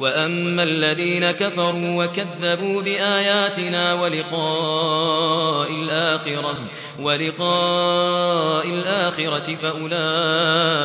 وأما الذين كفروا وكذبوا بآياتنا ولقاء الآخرة ولقاء الآخرة فأولئك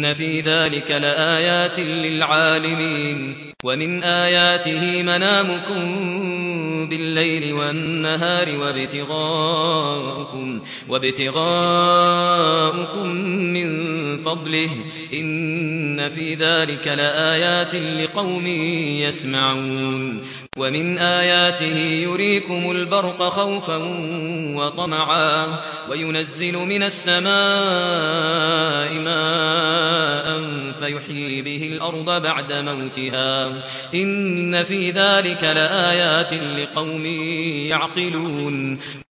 إن في ذلك لآيات للعالمين ومن آياته منامكم بالليل والنهار وابتغاءكم وابتغاءكم من فضله إن في ذلك لآيات لقوم يسمعون ومن آياته يريكم البرق خوفا وطمعا وينزل من السماء ماء فيحيي به الأرض بعد موتها. إن في ذلك لآيات لقوم يعقلون.